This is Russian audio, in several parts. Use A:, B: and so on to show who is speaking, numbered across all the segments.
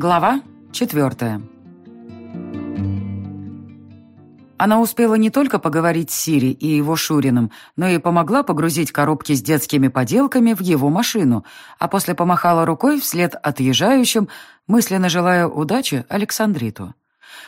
A: Глава четвертая. Она успела не только поговорить с Сири и его Шуриным, но и помогла погрузить коробки с детскими поделками в его машину, а после помахала рукой вслед отъезжающим, мысленно желая удачи Александриту.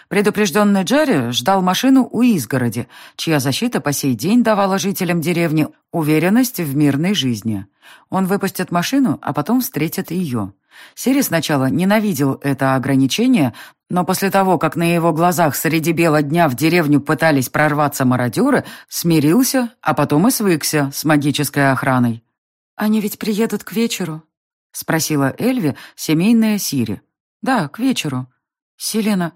A: Предупрежденный Джерри ждал машину у изгороди, чья защита по сей день давала жителям деревни уверенность в мирной жизни. Он выпустит машину, а потом встретит ее. Сири сначала ненавидел это ограничение, но после того, как на его глазах среди бела дня в деревню пытались прорваться мародеры, смирился, а потом и свыкся с магической охраной. «Они ведь приедут к вечеру?» — спросила Эльви, семейная Сири. «Да, к вечеру». «Селена...»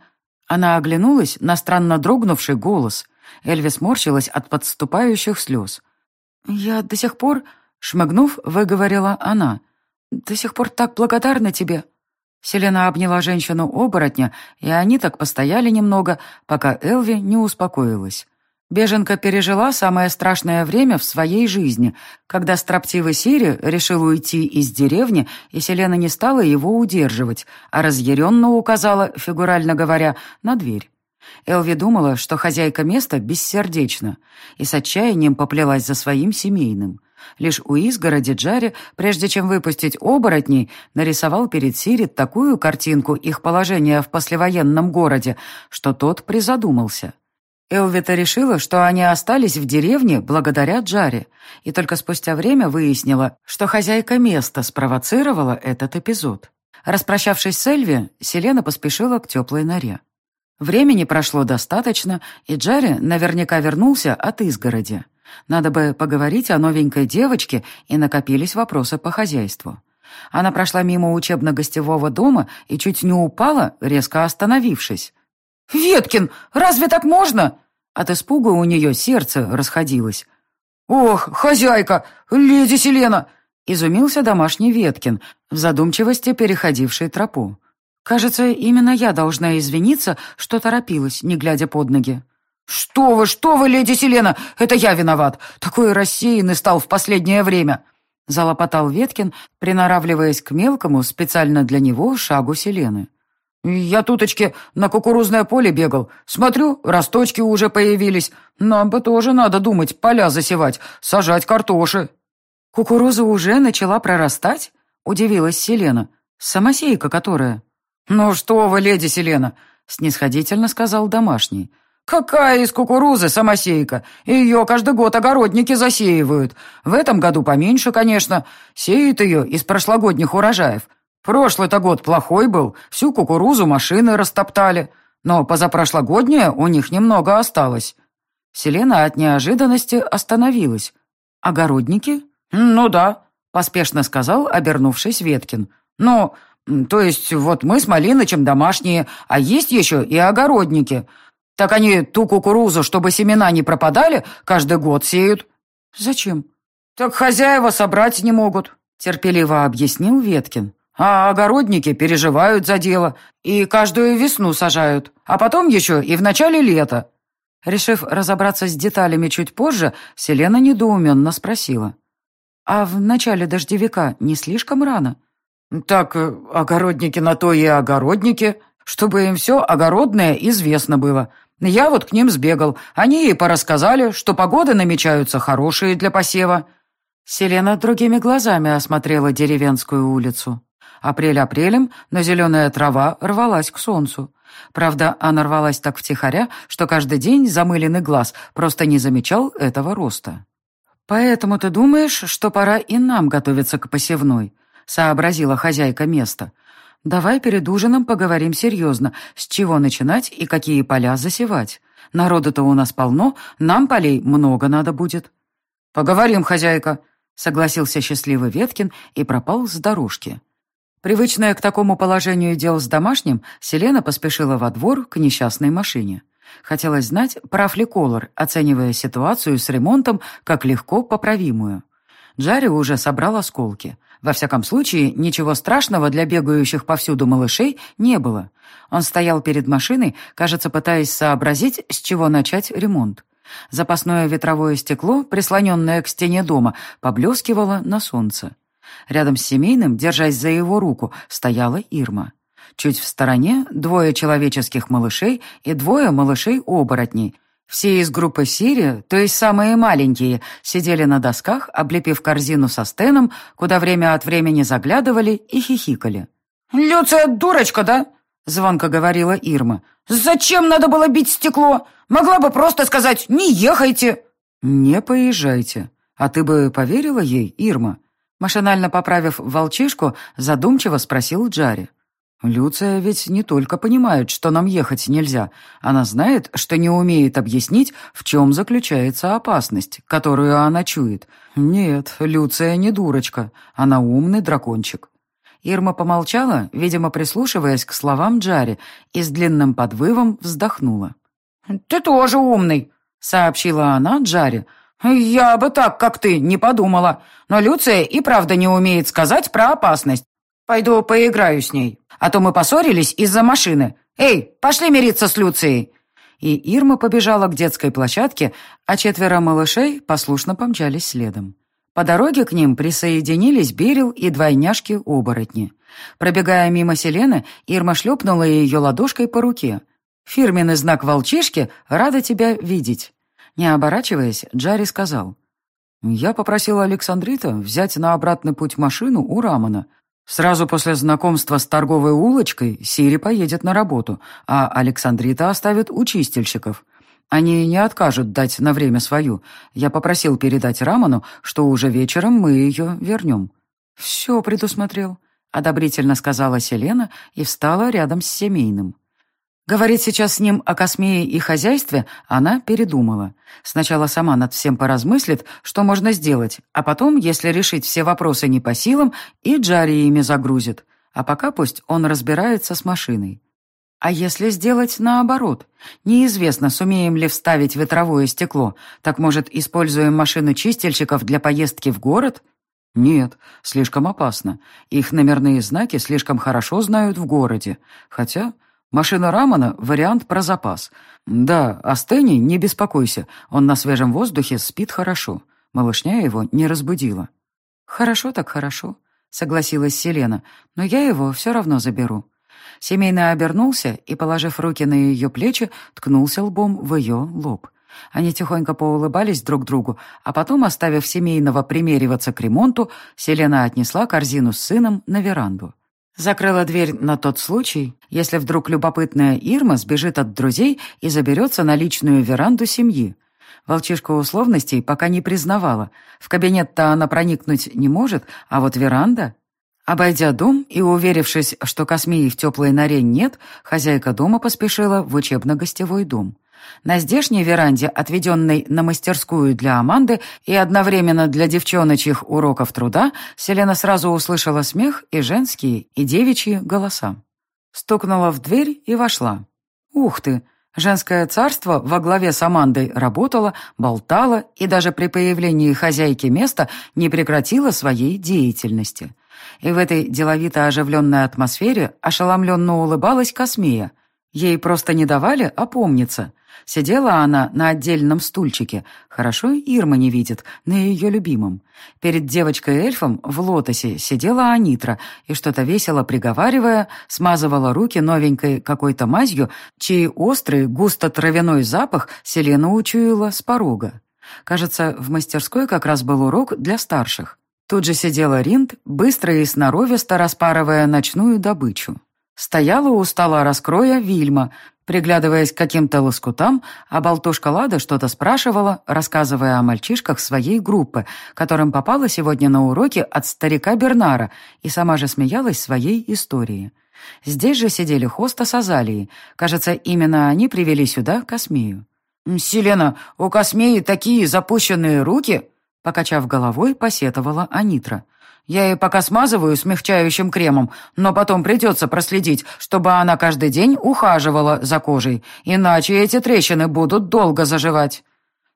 A: Она оглянулась на странно дрогнувший голос. Эльви сморщилась от подступающих слез. «Я до сих пор...» — шмыгнув, выговорила она — до сих пор так благодарна тебе». Селена обняла женщину-оборотня, и они так постояли немного, пока Элви не успокоилась. Беженка пережила самое страшное время в своей жизни, когда строптивый Сири решил уйти из деревни, и Селена не стала его удерживать, а разъяренно указала, фигурально говоря, на дверь. Элви думала, что хозяйка места бессердечна, и с отчаянием поплелась за своим семейным. Лишь у изгороди Джарри, прежде чем выпустить оборотней, нарисовал перед Сирит такую картинку их положения в послевоенном городе, что тот призадумался. Элвита решила, что они остались в деревне благодаря Джаре, и только спустя время выяснила, что хозяйка места спровоцировала этот эпизод. Распрощавшись с Эльви, Селена поспешила к теплой норе. Времени прошло достаточно, и Джарри наверняка вернулся от изгороди. Надо бы поговорить о новенькой девочке, и накопились вопросы по хозяйству. Она прошла мимо учебно-гостевого дома и чуть не упала, резко остановившись. «Веткин, разве так можно?» От испуга у нее сердце расходилось. «Ох, хозяйка, леди Селена!» Изумился домашний Веткин, в задумчивости переходивший тропу. «Кажется, именно я должна извиниться, что торопилась, не глядя под ноги». «Что вы, что вы, леди Селена! Это я виноват! Такой рассеянный стал в последнее время!» Залопотал Веткин, приноравливаясь к мелкому, специально для него, шагу Селены. «Я туточки на кукурузное поле бегал. Смотрю, росточки уже появились. Нам бы тоже надо думать, поля засевать, сажать картоши».
B: «Кукуруза уже начала прорастать?» — удивилась Селена. «Самосейка которая?»
A: «Ну что вы, леди Селена!» — снисходительно сказал домашний. «Какая из кукурузы самосейка? Ее каждый год огородники засеивают. В этом году поменьше, конечно. Сеют ее из прошлогодних урожаев. Прошлый-то год плохой был, всю кукурузу машины растоптали. Но позапрошлогодняя у них немного осталось». Селена от неожиданности остановилась. «Огородники?» «Ну да», — поспешно сказал, обернувшись Веткин. «Ну, то есть вот мы с Малинычем домашние, а есть еще и огородники». Так они ту кукурузу, чтобы семена не пропадали, каждый год сеют».
B: «Зачем?»
A: «Так хозяева собрать не могут», — терпеливо объяснил Веткин. «А огородники переживают за дело и каждую весну сажают, а потом еще и в начале лета». Решив разобраться с деталями чуть позже, Селена недоуменно спросила. «А в начале дождевика не слишком рано?» «Так э, огородники на то и огородники, чтобы им все огородное известно было. Я вот к ним сбегал. Они и порассказали, что погоды намечаются хорошие для посева». Селена другими глазами осмотрела деревенскую улицу. Апрель апрелем, но зеленая трава рвалась к солнцу. Правда, она рвалась так втихаря, что каждый день замыленный глаз просто не замечал этого роста. «Поэтому ты думаешь, что пора и нам готовиться к посевной?» — сообразила хозяйка места — Давай перед ужином поговорим серьезно, с чего начинать и какие поля засевать. Народу-то у нас полно, нам полей много надо будет». «Поговорим, хозяйка», — согласился счастливый Веткин и пропал с дорожки. Привычная к такому положению дел с домашним, Селена поспешила во двор к несчастной машине. Хотелось знать, прав ли Колор, оценивая ситуацию с ремонтом как легко поправимую. Джарри уже собрал осколки. Во всяком случае, ничего страшного для бегающих повсюду малышей не было. Он стоял перед машиной, кажется, пытаясь сообразить, с чего начать ремонт. Запасное ветровое стекло, прислоненное к стене дома, поблескивало на солнце. Рядом с семейным, держась за его руку, стояла Ирма. Чуть в стороне двое человеческих малышей и двое малышей-оборотней. Все из группы Сири, то есть самые маленькие, сидели на досках, облепив корзину со стеном, куда время от времени заглядывали и хихикали.
B: «Люция дурочка, да?» — звонко говорила Ирма. «Зачем надо было бить стекло? Могла бы просто сказать «не ехайте».
A: «Не поезжайте. А ты бы поверила ей, Ирма?» Машинально поправив волчишку, задумчиво спросил Джари. «Люция ведь не только понимает, что нам ехать нельзя. Она знает, что не умеет объяснить, в чем заключается опасность, которую она чует. Нет, Люция не дурочка. Она умный дракончик». Ирма помолчала, видимо, прислушиваясь к словам Джари, и с длинным подвывом вздохнула.
B: «Ты тоже умный», — сообщила она Джари. «Я бы так, как ты, не подумала. Но Люция и правда не умеет сказать про опасность. Пойду поиграю с ней, а то мы поссорились из-за машины. Эй, пошли мириться с Люцией!»
A: И Ирма побежала к детской площадке, а четверо малышей послушно помчались следом. По дороге к ним присоединились Берил и двойняшки-оборотни. Пробегая мимо Селены, Ирма шлепнула ее ладошкой по руке. «Фирменный знак волчишки, рада тебя видеть». Не оборачиваясь, Джарри сказал. «Я попросил Александрита взять на обратный путь машину у Рамона. Сразу после знакомства с торговой улочкой Сири поедет на работу, а Александрита оставит у чистильщиков. Они не откажут дать на время свою. Я попросил передать Раману, что уже вечером мы ее вернем». «Все предусмотрел», — одобрительно сказала Селена и встала рядом с семейным. Говорить сейчас с ним о космее и хозяйстве она передумала. Сначала сама над всем поразмыслит, что можно сделать, а потом, если решить все вопросы не по силам, и Джари ими загрузит. А пока пусть он разбирается с машиной. А если сделать наоборот? Неизвестно, сумеем ли вставить ветровое стекло. Так, может, используем машину чистильщиков для поездки в город? Нет, слишком опасно. Их номерные знаки слишком хорошо знают в городе. Хотя Машина Рамана — вариант про запас. Да, о Стэне не беспокойся, он на свежем воздухе спит хорошо. Малышня его не разбудила. «Хорошо так хорошо», — согласилась Селена, «но я его все равно заберу». Семейный обернулся и, положив руки на ее плечи, ткнулся лбом в ее лоб. Они тихонько поулыбались друг другу, а потом, оставив семейного примериваться к ремонту, Селена отнесла корзину с сыном на веранду. Закрыла дверь на тот случай, если вдруг любопытная Ирма сбежит от друзей и заберется на личную веранду семьи. Волчишка условностей пока не признавала. В кабинет-то она проникнуть не может, а вот веранда... Обойдя дом и уверившись, что Космии в теплой норе нет, хозяйка дома поспешила в учебно-гостевой дом. На здешней веранде, отведенной на мастерскую для Аманды и одновременно для девчоночьих уроков труда, Селена сразу услышала смех и женские, и девичьи голоса. Стукнула в дверь и вошла. Ух ты! Женское царство во главе с Амандой работало, болтало и даже при появлении хозяйки места не прекратило своей деятельности. И в этой деловито оживленной атмосфере ошеломленно улыбалась Космея. Ей просто не давали опомниться — Сидела она на отдельном стульчике. Хорошо Ирма не видит, на ее любимом. Перед девочкой-эльфом в лотосе сидела Анитра и что-то весело приговаривая, смазывала руки новенькой какой-то мазью, чей острый, густо-травяной запах Селена учуяла с порога. Кажется, в мастерской как раз был урок для старших. Тут же сидела Ринд, быстро и сноровисто распарывая ночную добычу. Стояла у стола раскроя Вильма, приглядываясь к каким-то лоскутам, а болтушка Лада что-то спрашивала, рассказывая о мальчишках своей группы, которым попала сегодня на уроки от старика Бернара, и сама же смеялась своей истории. Здесь же сидели Хоста с Азалией. Кажется, именно они привели сюда Космею. «Селена, у Космеи такие запущенные руки!» Покачав головой, посетовала Анитра. Я ей пока смазываю смягчающим кремом, но потом придется проследить, чтобы она каждый день ухаживала за кожей, иначе эти трещины будут долго заживать».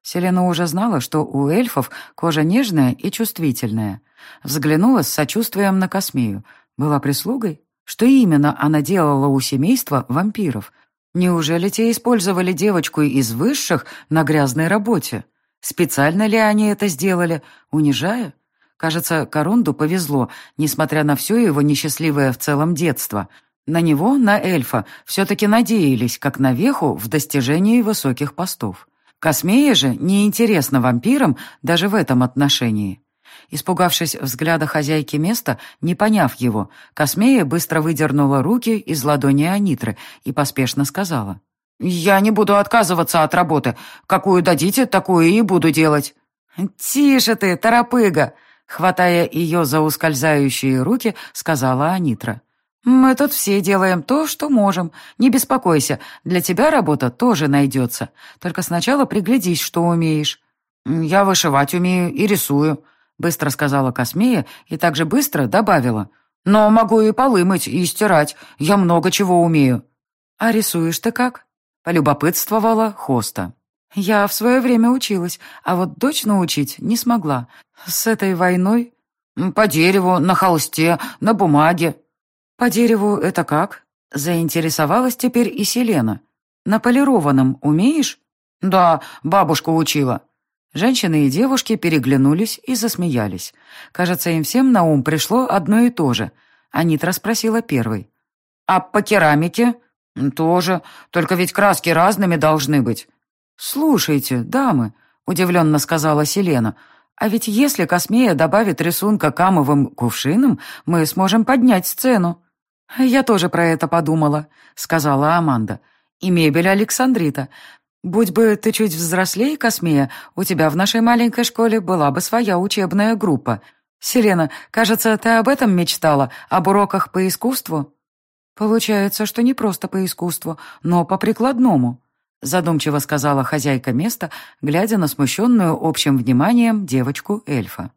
A: Селена уже знала, что у эльфов кожа нежная и чувствительная. Взглянула с сочувствием на Космею. Была прислугой? Что именно она делала у семейства вампиров? Неужели те использовали девочку из высших на грязной работе? Специально ли они это сделали, унижая? Кажется, Корунду повезло, несмотря на все его несчастливое в целом детство. На него, на эльфа, все-таки надеялись, как на веху в достижении высоких постов. Космея же неинтересна вампирам даже в этом отношении. Испугавшись взгляда хозяйки места, не поняв его, Космея быстро выдернула руки из ладони Анитры и поспешно сказала. «Я не буду отказываться от работы. Какую дадите, такую и буду делать». «Тише ты, торопыга!» Хватая ее за ускользающие руки, сказала Анитра. «Мы тут все делаем то, что можем. Не беспокойся, для тебя работа тоже найдется. Только сначала приглядись, что умеешь». «Я вышивать умею и рисую», — быстро сказала Космея и также быстро добавила. «Но могу и полы мыть, и стирать. Я много чего умею». «А рисуешь ты как?» — полюбопытствовала Хоста. «Я в свое время училась, а вот дочь научить не смогла. С этой войной...» «По дереву, на холсте, на бумаге». «По дереву это как?» — заинтересовалась теперь и Селена. «На полированном умеешь?» «Да, бабушка учила». Женщины и девушки переглянулись и засмеялись. Кажется, им всем на ум пришло одно и то же. Анитра спросила первой. «А по керамике?» «Тоже. Только ведь краски разными должны быть». «Слушайте, дамы», — удивленно сказала Селена, «а ведь если Космея добавит рисунка камовым кувшином, мы сможем поднять сцену». «Я тоже про это подумала», — сказала Аманда. «И мебель Александрита. Будь бы ты чуть взрослее, Космея, у тебя в нашей маленькой школе была бы своя учебная группа. Селена, кажется, ты об этом мечтала, об уроках по искусству?» «Получается, что не просто по искусству, но по прикладному», задумчиво сказала хозяйка места, глядя на смущенную общим вниманием девочку-эльфа.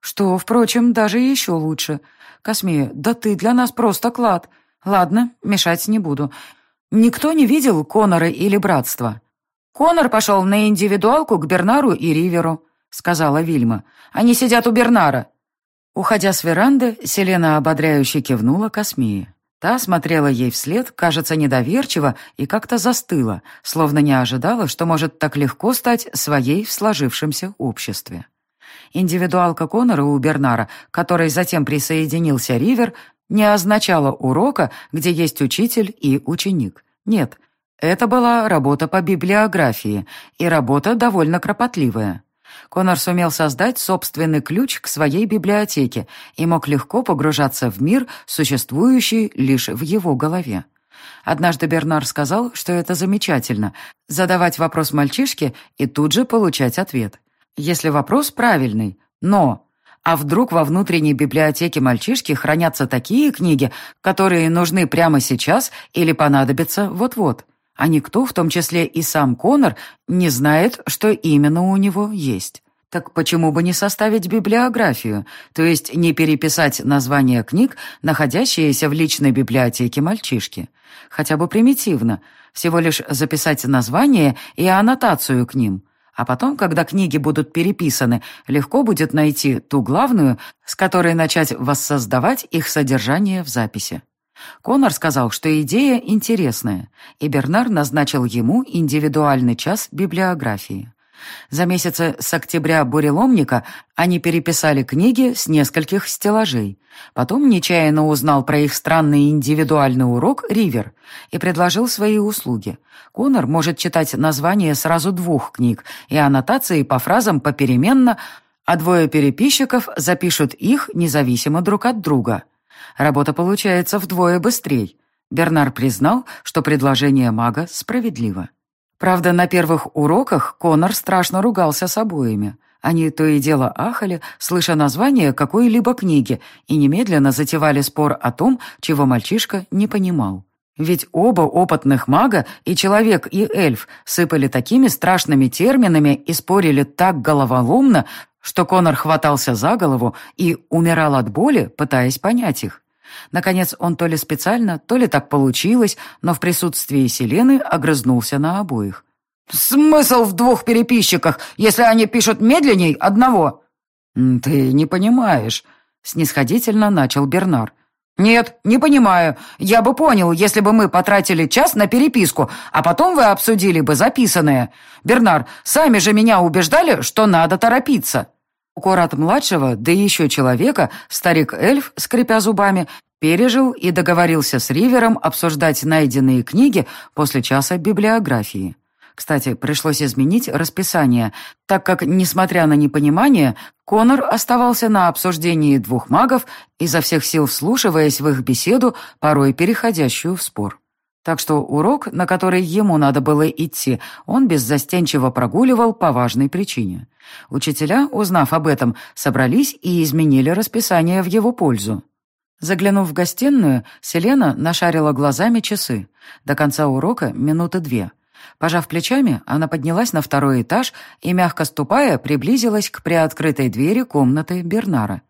A: «Что, впрочем, даже еще лучше. Космея, да ты для нас просто клад. Ладно, мешать не буду. Никто не видел Конора или Братства?» «Конор пошел на индивидуалку к Бернару и Риверу», — сказала Вильма. «Они сидят у Бернара». Уходя с веранды, Селена ободряюще кивнула Космее. Та смотрела ей вслед, кажется, недоверчиво и как-то застыла, словно не ожидала, что может так легко стать своей в сложившемся обществе. Индивидуалка Конора у Бернара, которой затем присоединился Ривер, не означала урока, где есть учитель и ученик. Нет, это была работа по библиографии, и работа довольно кропотливая. Конор сумел создать собственный ключ к своей библиотеке и мог легко погружаться в мир, существующий лишь в его голове. Однажды Бернар сказал, что это замечательно — задавать вопрос мальчишке и тут же получать ответ. Если вопрос правильный, но... А вдруг во внутренней библиотеке мальчишки хранятся такие книги, которые нужны прямо сейчас или понадобятся вот-вот? А никто, в том числе и сам Конор, не знает, что именно у него есть. Так почему бы не составить библиографию, то есть не переписать названия книг, находящиеся в личной библиотеке мальчишки? Хотя бы примитивно, всего лишь записать название и аннотацию к ним. А потом, когда книги будут переписаны, легко будет найти ту главную, с которой начать воссоздавать их содержание в записи. Конор сказал, что идея интересная, и Бернар назначил ему индивидуальный час библиографии. За месяцы с октября «Буреломника» они переписали книги с нескольких стеллажей. Потом нечаянно узнал про их странный индивидуальный урок «Ривер» и предложил свои услуги. Конор может читать названия сразу двух книг и аннотации по фразам попеременно, а двое переписчиков запишут их независимо друг от друга. Работа получается вдвое быстрее. Бернар признал, что предложение мага справедливо. Правда, на первых уроках Конор страшно ругался с обоими. Они то и дело ахали, слыша название какой-либо книги, и немедленно затевали спор о том, чего мальчишка не понимал. Ведь оба опытных мага, и человек, и эльф, сыпали такими страшными терминами и спорили так головоломно, что Конор хватался за голову и умирал от боли, пытаясь понять их. Наконец, он то ли специально, то ли так получилось, но в присутствии Селены огрызнулся на обоих. «Смысл в двух переписчиках, если они пишут медленней одного?» «Ты не понимаешь», — снисходительно начал Бернар. «Нет, не понимаю. Я бы понял, если бы мы потратили час на переписку, а потом вы обсудили бы записанное. Бернар, сами же меня убеждали, что надо торопиться». Укор младшего, да еще человека, старик-эльф, скрипя зубами, Пережил и договорился с Ривером обсуждать найденные книги после часа библиографии. Кстати, пришлось изменить расписание, так как, несмотря на непонимание, Конор оставался на обсуждении двух магов, изо всех сил вслушиваясь в их беседу, порой переходящую в спор. Так что урок, на который ему надо было идти, он беззастенчиво прогуливал по важной причине. Учителя, узнав об этом, собрались и изменили расписание в его пользу. Заглянув в гостиную, Селена нашарила глазами часы. До конца урока минуты две. Пожав плечами, она поднялась на второй этаж и, мягко ступая, приблизилась к приоткрытой двери комнаты Бернара.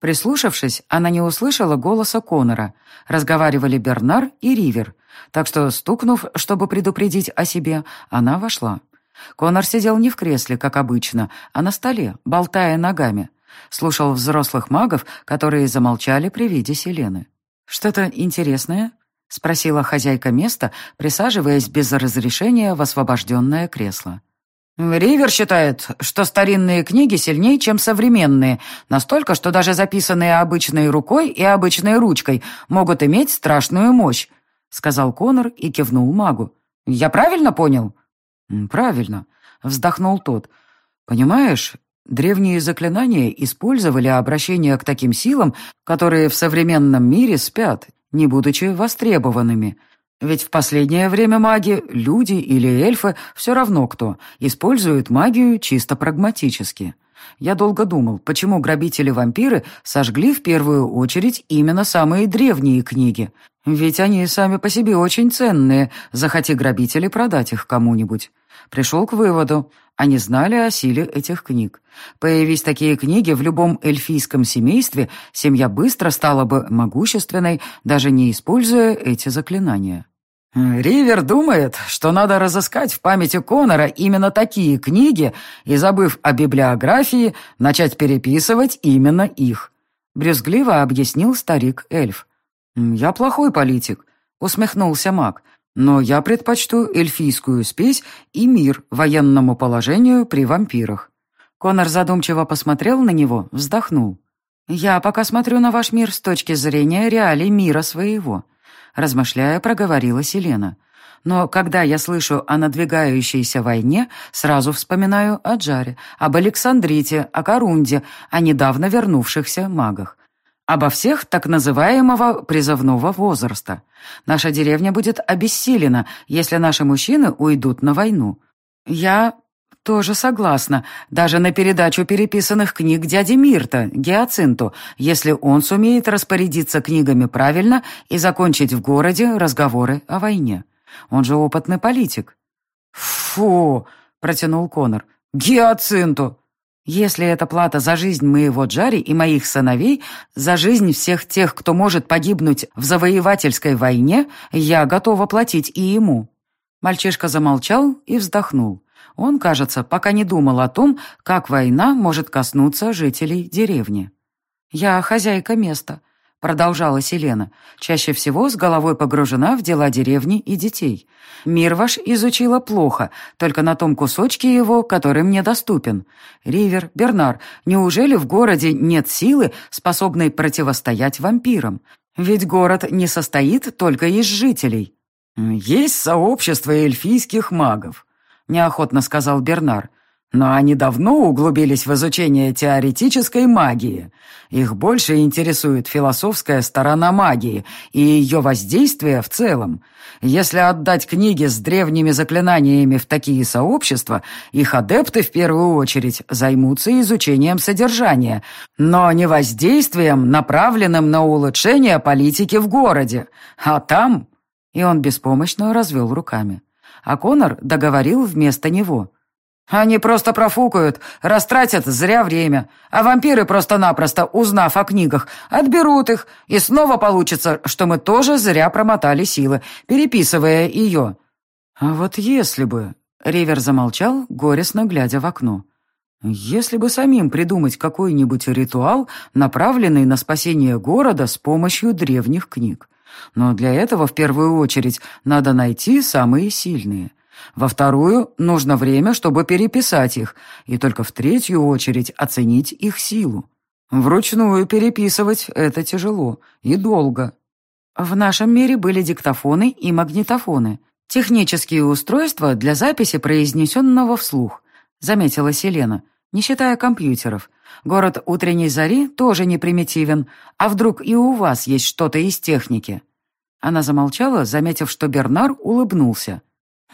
A: Прислушавшись, она не услышала голоса Конора. Разговаривали Бернар и Ривер. Так что, стукнув, чтобы предупредить о себе, она вошла. Конор сидел не в кресле, как обычно, а на столе, болтая ногами. Слушал взрослых магов, которые замолчали при виде Селены. «Что-то интересное?» — спросила хозяйка места, присаживаясь без разрешения в освобожденное кресло.
B: Ривер считает, что старинные книги сильнее, чем современные, настолько, что даже записанные обычной рукой и обычной ручкой могут иметь страшную мощь», — сказал Конор и кивнул магу. «Я правильно понял?»
A: «Правильно», — вздохнул тот. «Понимаешь, древние заклинания использовали обращение к таким силам, которые в современном мире спят, не будучи востребованными. Ведь в последнее время маги, люди или эльфы, все равно кто, используют магию чисто прагматически. Я долго думал, почему грабители-вампиры сожгли в первую очередь именно самые древние книги. Ведь они сами по себе очень ценные, захоти грабители продать их кому-нибудь. Пришел к выводу, они знали о силе этих книг. Появись такие книги в любом эльфийском семействе, семья быстро стала бы могущественной, даже не используя эти заклинания.
B: Ривер думает, что надо разыскать в памяти Конора именно такие книги и, забыв о библиографии, начать переписывать именно их. Брюзгливо объяснил старик-эльф.
A: «Я плохой политик», — усмехнулся маг, «но я предпочту эльфийскую спесь и мир военному положению при вампирах». Конор задумчиво посмотрел на него, вздохнул. «Я пока смотрю на ваш мир с точки зрения реалий мира своего», размышляя, проговорила Селена. Но когда я слышу о надвигающейся войне, сразу вспоминаю о Джаре, об Александрите, о Корунде, о недавно вернувшихся магах. Обо всех так называемого призывного возраста. Наша деревня будет обессилена, если наши мужчины уйдут на войну. Я тоже согласна. Даже на передачу переписанных книг дяди Мирта, Геоцинту, если он сумеет распорядиться книгами правильно и закончить в городе разговоры о войне. Он же опытный политик.
B: «Фу!» — протянул Конор. «Геоцинту!»
A: Если это плата за жизнь моего Джари и моих сыновей, за жизнь всех тех, кто может погибнуть в завоевательской войне, я готова платить и ему». Мальчишка замолчал и вздохнул. Он, кажется, пока не думал о том, как война может коснуться жителей деревни. «Я хозяйка места», — продолжала Селена, чаще всего с головой погружена в дела деревни и детей. «Мир ваш изучила плохо, только на том кусочке его, который мне доступен. Ривер, Бернар, неужели в городе нет силы, способной противостоять вампирам? Ведь город не состоит только из жителей».
B: «Есть сообщество эльфийских магов», — неохотно сказал Бернар. Но они давно углубились в изучение теоретической магии. Их больше интересует философская сторона магии и ее воздействие в целом. Если отдать книги с древними заклинаниями в такие сообщества, их адепты в первую очередь займутся изучением содержания, но не воздействием, направленным на улучшение политики в городе. А там...
A: И он беспомощно развел руками. А Конор договорил вместо него —
B: они просто профукают, растратят зря время, а вампиры просто-напросто, узнав о книгах, отберут их, и снова получится, что мы тоже зря промотали силы, переписывая ее».
A: «А вот если бы...» — Ривер замолчал, горестно глядя в окно. «Если бы самим придумать какой-нибудь ритуал, направленный на спасение города с помощью древних книг. Но для этого в первую очередь надо найти самые сильные». Во вторую нужно время, чтобы переписать их, и только в третью очередь оценить их силу. Вручную переписывать это тяжело и долго. В нашем мире были диктофоны и магнитофоны. Технические устройства для записи произнесенного вслух, заметила Селена, не считая компьютеров. Город утренней зари тоже не примитивен. А вдруг и у вас есть что-то из техники?» Она замолчала, заметив, что Бернар улыбнулся.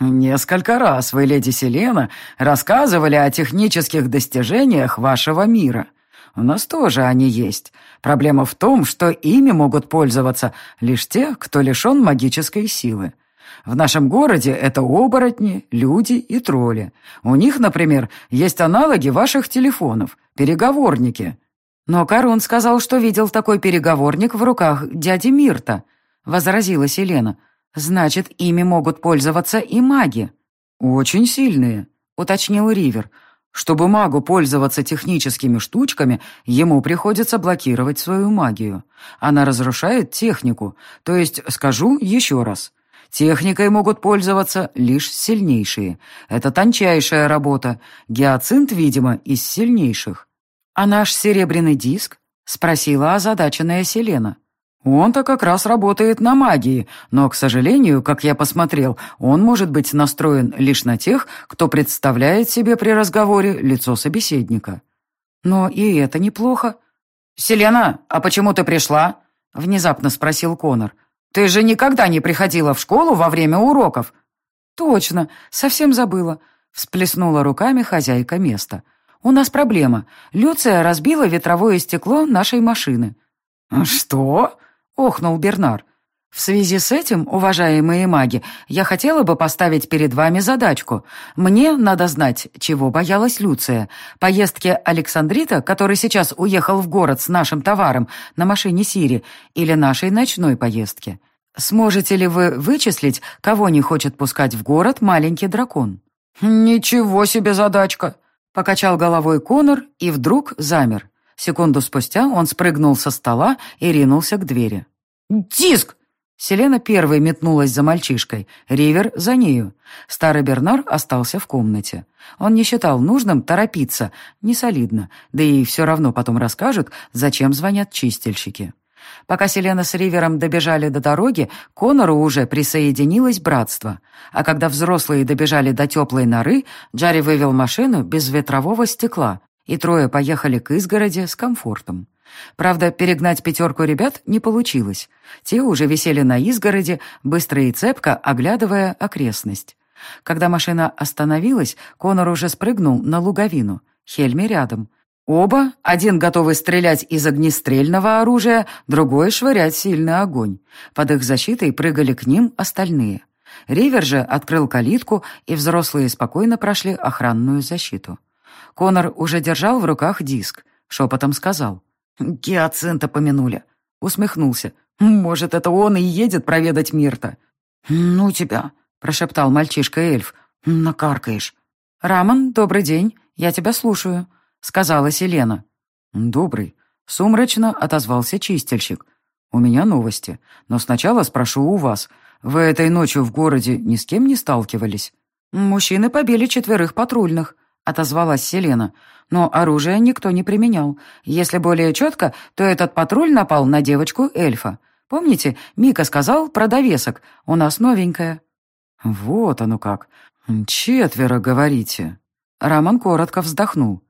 A: «Несколько раз вы, леди Селена, рассказывали о технических достижениях вашего мира. У нас тоже они есть. Проблема в том, что ими могут пользоваться лишь те, кто лишен магической силы. В нашем городе это оборотни, люди и тролли. У них, например, есть аналоги ваших телефонов, переговорники. Но Карун сказал, что видел такой переговорник в руках дяди Мирта, возразила Селена. Значит, ими могут пользоваться и маги. Очень сильные, уточнил Ривер. Чтобы магу пользоваться техническими штучками, ему приходится блокировать свою магию. Она разрушает технику. То есть, скажу еще раз, Техникой могут пользоваться лишь сильнейшие. Это тончайшая работа. Гиацинт, видимо, из сильнейших. «А наш серебряный диск?» — спросила озадаченная Селена. «Он-то как раз работает на магии, но, к сожалению, как я посмотрел, он может быть настроен лишь на тех, кто представляет себе при разговоре лицо собеседника». «Но и это неплохо». «Селена, а почему ты пришла?» — внезапно спросил Конор. Ты же никогда не приходила в школу во время уроков». «Точно, совсем забыла», — всплеснула руками хозяйка места. «У нас проблема. Люция разбила ветровое стекло нашей машины».
B: «Что?» — охнул Бернар.
A: В связи с этим, уважаемые маги, я хотела бы поставить перед вами задачку. Мне надо знать, чего боялась Люция. Поездки Александрита, который сейчас уехал в город с нашим товаром на машине Сири, или нашей ночной поездки. Сможете ли вы вычислить, кого не хочет пускать в город маленький дракон?
B: Ничего себе задачка!
A: Покачал головой Конор и вдруг замер. Секунду спустя он спрыгнул со стола и ринулся к двери.
B: «Диск!»
A: Селена первой метнулась за мальчишкой, Ривер за нею. Старый Бернар остался в комнате. Он не считал нужным торопиться, не солидно, да и все равно потом расскажут, зачем звонят чистильщики. Пока Селена с Ривером добежали до дороги, Конору уже присоединилось братство. А когда взрослые добежали до теплой норы, Джарри вывел машину без ветрового стекла, и трое поехали к изгороди с комфортом. Правда, перегнать пятерку ребят не получилось. Те уже висели на изгороде, быстро и цепко оглядывая окрестность. Когда машина остановилась, Конор уже спрыгнул на луговину. Хельми рядом. Оба, один готовый стрелять из огнестрельного оружия, другой швырять сильный огонь. Под их защитой прыгали к ним остальные. Ривер же открыл калитку, и взрослые спокойно прошли охранную защиту. Конор уже держал в руках диск. Шепотом сказал. «Гиацинта помянули». Усмехнулся. «Может, это он и едет проведать Мирта?» «Ну тебя», — прошептал мальчишка-эльф. «Накаркаешь». «Рамон, добрый день. Я тебя слушаю», — сказала Селена. «Добрый». Сумрачно отозвался чистильщик. «У меня новости, но сначала спрошу у вас. Вы этой ночью в городе ни с кем не сталкивались?» «Мужчины побили четверых патрульных», — отозвалась Селена. «Но оружие никто не применял. Если более четко, то этот патруль напал на девочку-эльфа. Помните, Мика сказал про довесок. У нас новенькая». «Вот оно как. Четверо, говорите». Роман коротко вздохнул.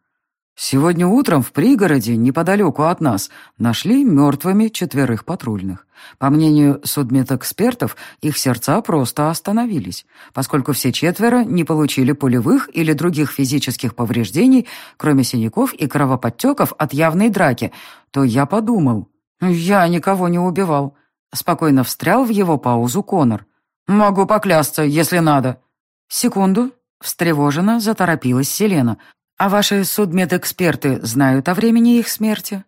A: Сегодня утром в пригороде, неподалеку от нас, нашли мертвыми четверых патрульных. По мнению судмедэкспертов, их сердца просто остановились, поскольку все четверо не получили пулевых или других физических повреждений, кроме синяков и кровоподтеков от явной драки, то я подумал, «Я никого не убивал», — спокойно встрял в его паузу Конор. «Могу поклясться, если надо». «Секунду», — встревоженно заторопилась Селена, «А ваши судмедэксперты знают о времени их смерти?»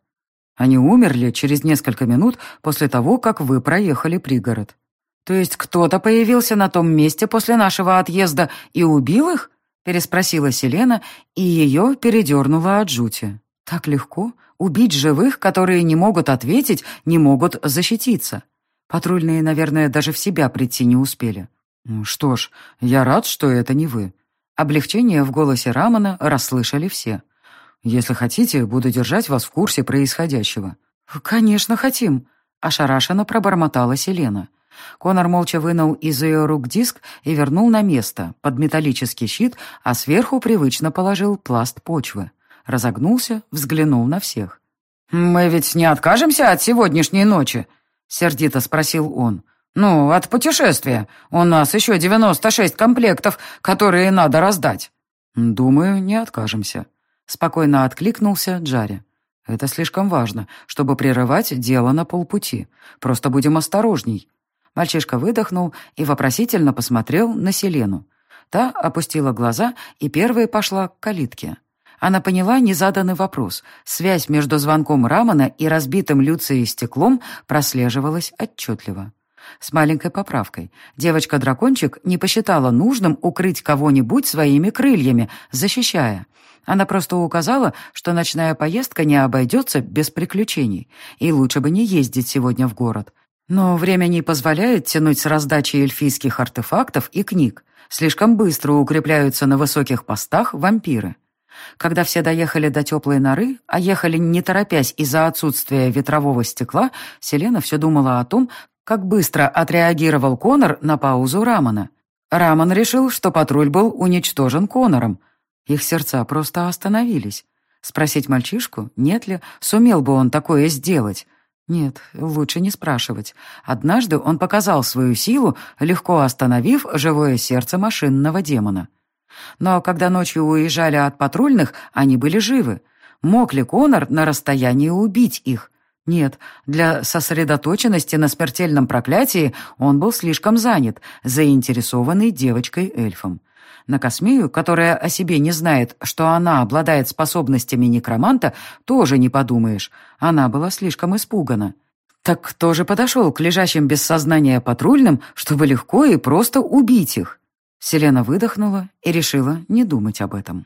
A: «Они умерли через несколько минут после того, как вы проехали пригород». «То есть кто-то появился на том месте после нашего отъезда и убил их?» переспросила Селена, и ее передернуло от жути. «Так легко убить живых, которые не могут ответить, не могут защититься. Патрульные, наверное, даже в себя прийти не успели. Ну что ж, я рад, что это не вы. Облегчение в голосе Рамана расслышали все. «Если хотите, буду держать вас в курсе происходящего». «Конечно, хотим», Ошарашенно пробормотала Селена. Конор молча вынул из ее рук диск и вернул на место, под металлический щит, а сверху привычно положил пласт почвы. Разогнулся, взглянул на всех.
B: «Мы ведь не откажемся от сегодняшней ночи?» — сердито спросил он. «Ну, от путешествия. У нас еще девяносто шесть комплектов, которые надо раздать».
A: «Думаю, не откажемся», — спокойно откликнулся Джари. «Это слишком важно, чтобы прерывать дело на полпути. Просто будем осторожней». Мальчишка выдохнул и вопросительно посмотрел на Селену. Та опустила глаза и первой пошла к калитке. Она поняла незаданный вопрос. Связь между звонком Рамана и разбитым Люцией стеклом прослеживалась отчетливо. С маленькой поправкой. Девочка-дракончик не посчитала нужным укрыть кого-нибудь своими крыльями, защищая. Она просто указала, что ночная поездка не обойдется без приключений, и лучше бы не ездить сегодня в город. Но время не позволяет тянуть с раздачи эльфийских артефактов и книг. Слишком быстро укрепляются на высоких постах вампиры. Когда все доехали до теплой норы, а ехали не торопясь из-за отсутствия ветрового стекла, Селена все думала о том, как быстро отреагировал Конор на паузу Рамона. Рамон решил, что патруль был уничтожен Конором. Их сердца просто остановились. Спросить мальчишку, нет ли, сумел бы он такое сделать. Нет, лучше не спрашивать. Однажды он показал свою силу, легко остановив живое сердце машинного демона. Но когда ночью уезжали от патрульных, они были живы. Мог ли Конор на расстоянии убить их? Нет, для сосредоточенности на смертельном проклятии он был слишком занят, заинтересованный девочкой-эльфом. На Космею, которая о себе не знает, что она обладает способностями некроманта, тоже не подумаешь. Она была слишком испугана. Так кто же подошел к лежащим без сознания патрульным, чтобы легко и просто убить их? Селена выдохнула и решила не думать об этом.